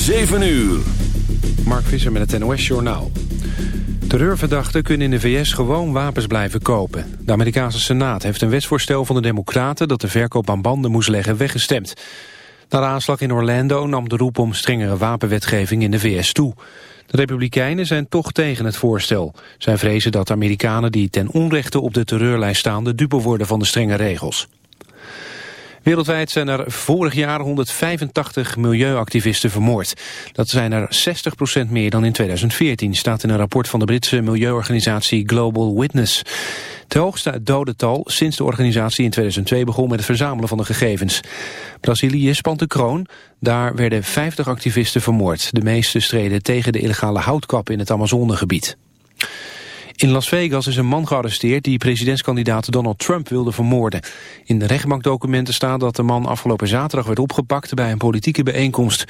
7 uur. Mark Visser met het NOS Journaal. Terreurverdachten kunnen in de VS gewoon wapens blijven kopen. De Amerikaanse Senaat heeft een wetsvoorstel van de Democraten... dat de verkoop aan banden moest leggen weggestemd. Na de aanslag in Orlando nam de roep om strengere wapenwetgeving in de VS toe. De Republikeinen zijn toch tegen het voorstel. Zij vrezen dat Amerikanen die ten onrechte op de terreurlijst staan... de dupe worden van de strenge regels. Wereldwijd zijn er vorig jaar 185 milieuactivisten vermoord. Dat zijn er 60% meer dan in 2014, staat in een rapport van de Britse milieuorganisatie Global Witness. Het hoogste dodental sinds de organisatie in 2002 begon met het verzamelen van de gegevens. Brazilië spant de kroon. Daar werden 50 activisten vermoord. De meeste streden tegen de illegale houtkap in het Amazonegebied. In Las Vegas is een man gearresteerd die presidentskandidaat Donald Trump wilde vermoorden. In de rechtbankdocumenten staat dat de man afgelopen zaterdag werd opgepakt bij een politieke bijeenkomst.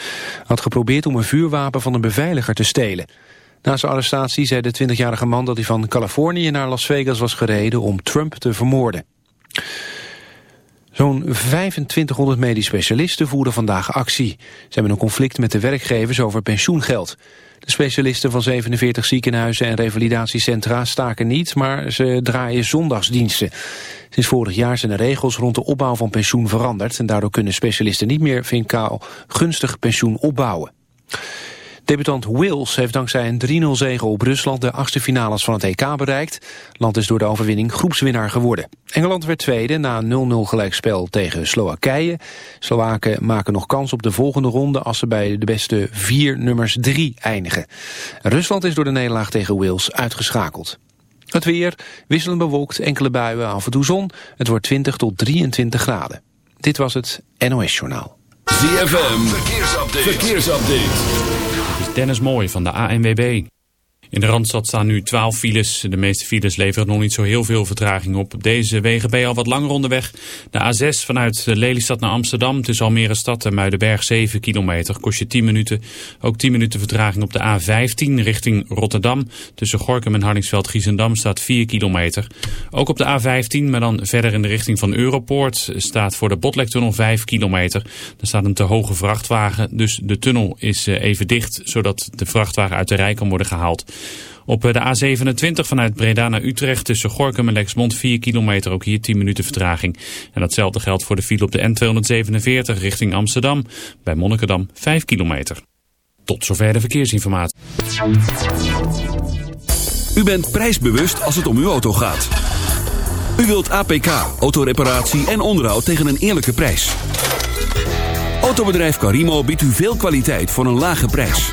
Had geprobeerd om een vuurwapen van een beveiliger te stelen. Na zijn arrestatie zei de 20-jarige man dat hij van Californië naar Las Vegas was gereden om Trump te vermoorden. Zo'n 2500 medisch specialisten voeren vandaag actie. Ze hebben een conflict met de werkgevers over pensioengeld. De specialisten van 47 ziekenhuizen en revalidatiecentra staken niet, maar ze draaien zondagsdiensten. Sinds vorig jaar zijn de regels rond de opbouw van pensioen veranderd... en daardoor kunnen specialisten niet meer vinkaal gunstig pensioen opbouwen. Debutant Wales heeft dankzij een 3-0 zege op Rusland de achtste finales van het EK bereikt. Land is door de overwinning groepswinnaar geworden. Engeland werd tweede na een 0-0 gelijkspel tegen Slowakije. Slowaken maken nog kans op de volgende ronde als ze bij de beste vier nummers 3 eindigen. Rusland is door de nederlaag tegen Wales uitgeschakeld. Het weer, wisselend bewolkt, enkele buien, af en toe zon. Het wordt 20 tot 23 graden. Dit was het NOS Journaal. ZFM, verkeersupdate. verkeersupdate. Dennis Mooi van de ANWB. In de Randstad staan nu 12 files. De meeste files leveren nog niet zo heel veel vertraging op. Op deze wegen ben je al wat langer onderweg. De A6 vanuit Lelystad naar Amsterdam tussen Almere Stad en Muidenberg 7 kilometer. Kost je 10 minuten. Ook 10 minuten vertraging op de A15 richting Rotterdam. Tussen Gorkum en Hardingsveld-Giezendam staat 4 kilometer. Ook op de A15, maar dan verder in de richting van Europoort, staat voor de Botlektunnel 5 kilometer. Er staat een te hoge vrachtwagen, dus de tunnel is eh, even dicht, zodat de vrachtwagen uit de rij kan worden gehaald. Op de A27 vanuit Breda naar Utrecht tussen Gorkum en Lexmond 4 kilometer, ook hier 10 minuten vertraging. En datzelfde geldt voor de file op de N247 richting Amsterdam, bij Monnikendam 5 kilometer. Tot zover de verkeersinformatie. U bent prijsbewust als het om uw auto gaat. U wilt APK, autoreparatie en onderhoud tegen een eerlijke prijs. Autobedrijf Carimo biedt u veel kwaliteit voor een lage prijs.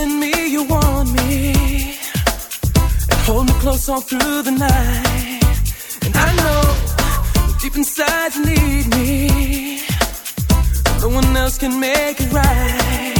Telling me you want me and hold me close all through the night. And I know deep inside you need me. No one else can make it right.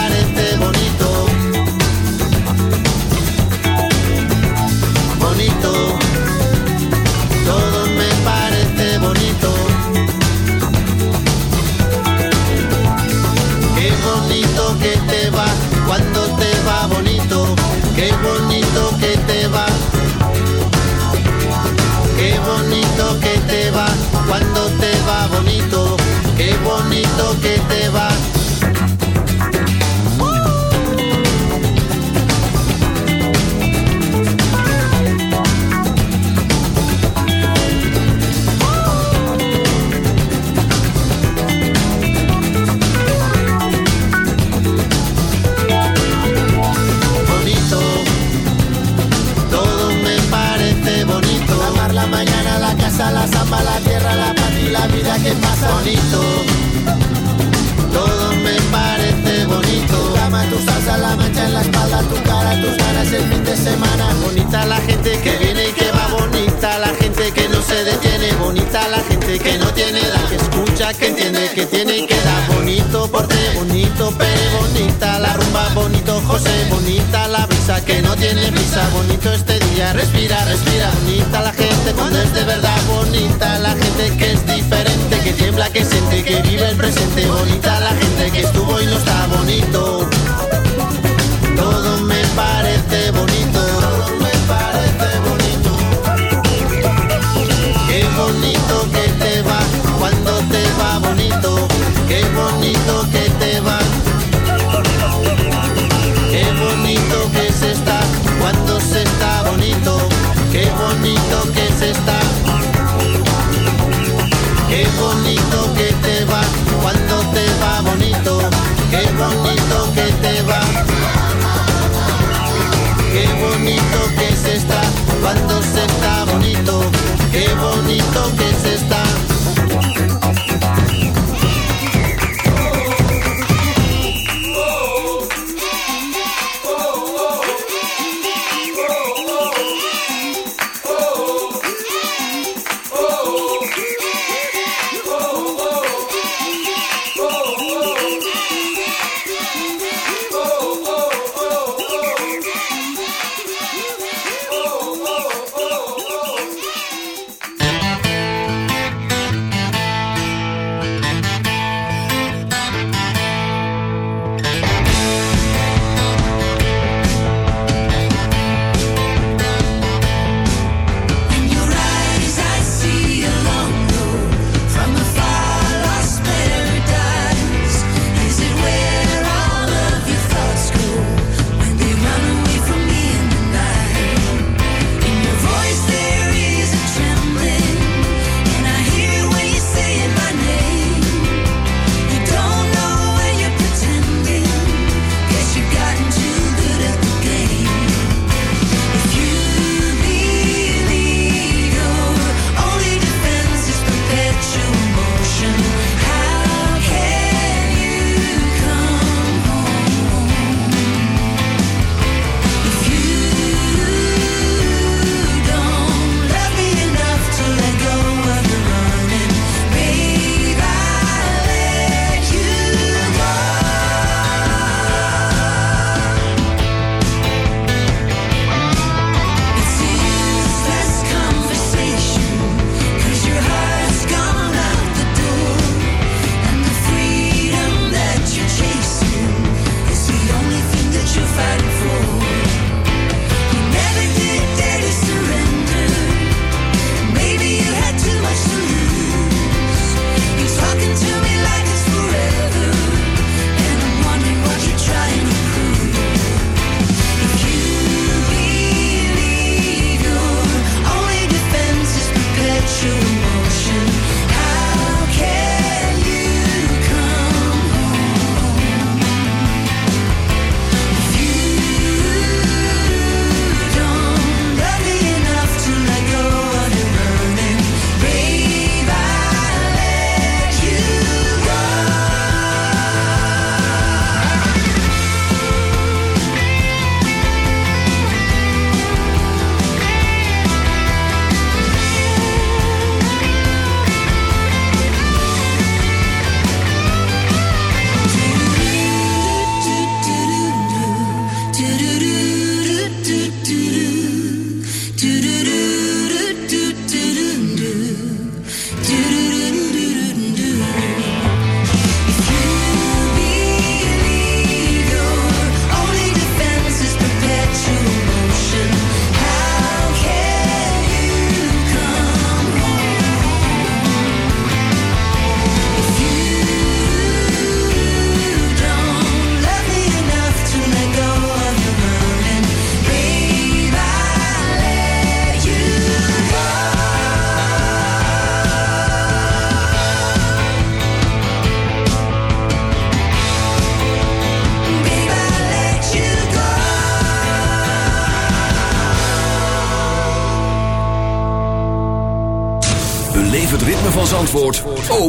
todo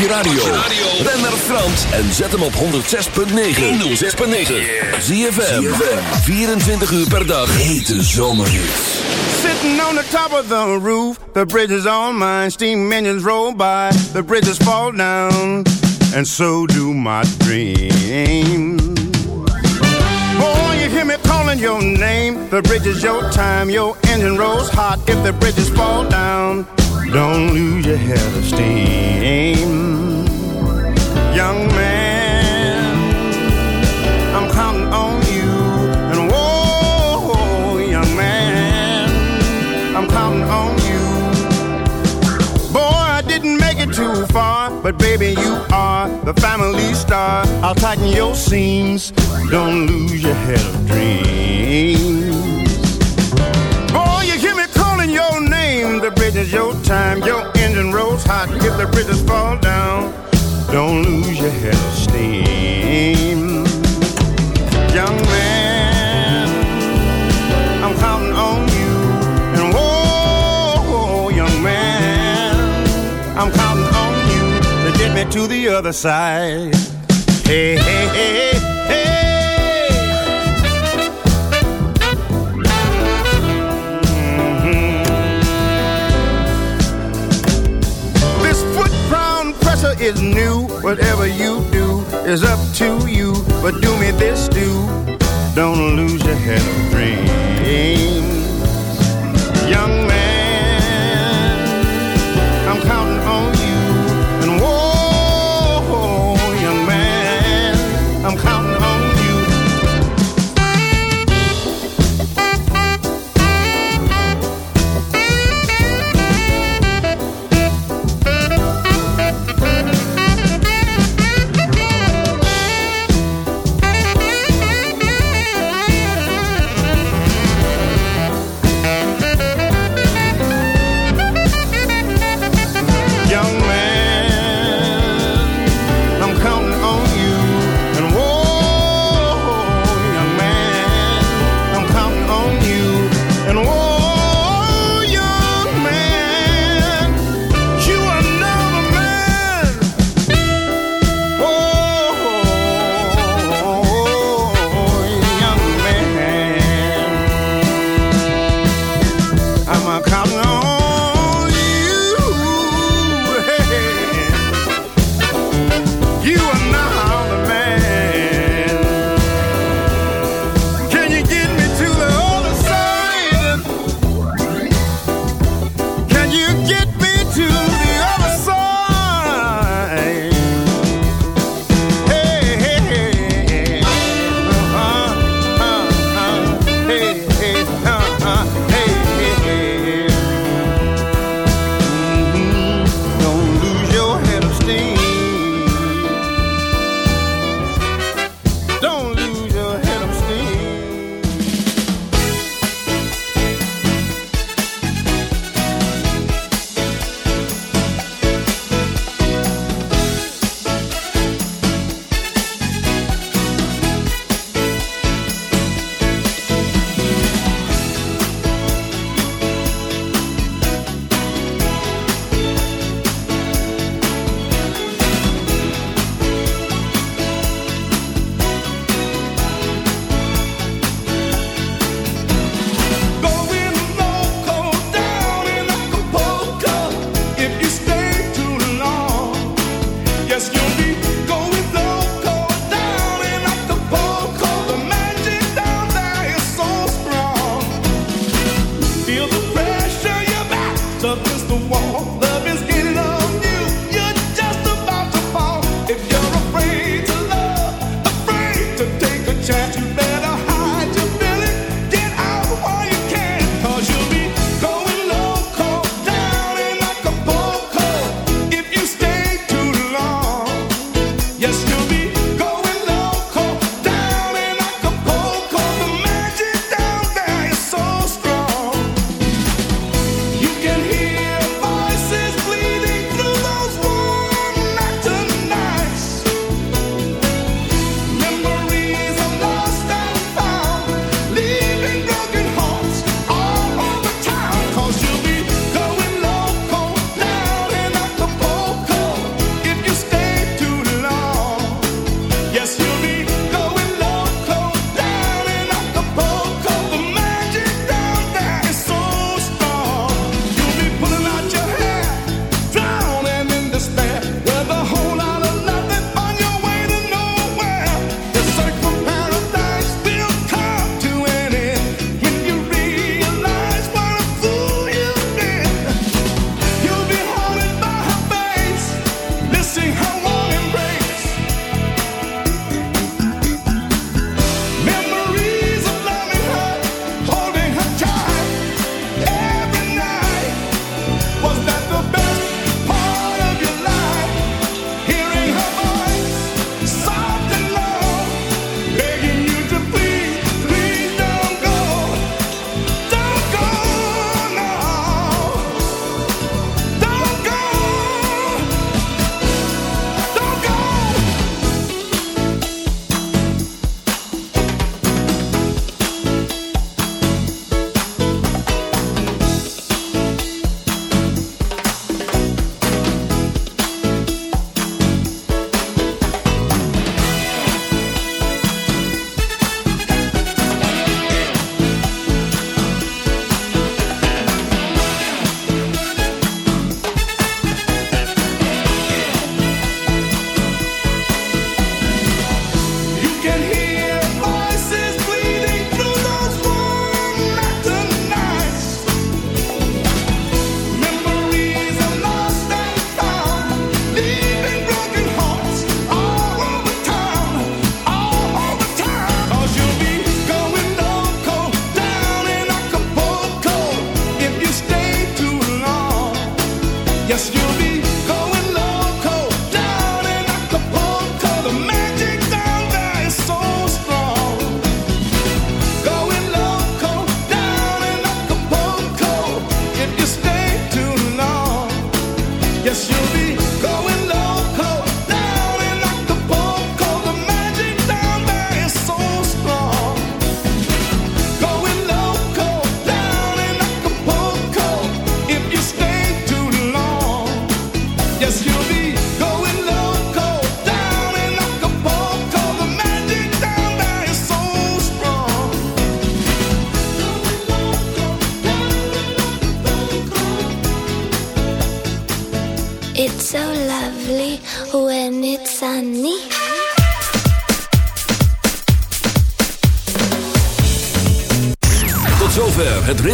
Je radio. Ben naar Frans en zet hem op 106.9. 106.9. ZFM. 24 uur per dag. Hete zomerhits. Sitting on the top of the roof, the bridge is on mine. Steam engines roll by, the bridges fall down, and so do my dreams. Boy, you hear me calling your name. The bridge is your time, your engine rolls hot. If the bridges fall down, don't lose your head of steam. Young man, I'm counting on you. And whoa, young man, I'm counting on you. Boy, I didn't make it too far, but baby, you are the family star. I'll tighten your seams. Don't lose your head of dreams. If the bridges fall down, don't lose your head of steam. Young man, I'm counting on you. And whoa, young man, I'm counting on you to get me to the other side. Hey, hey, hey, is new. Whatever you do is up to you. But do me this do. Don't lose your head of dreams. Young man, I'm counting on you. And whoa, young man, I'm counting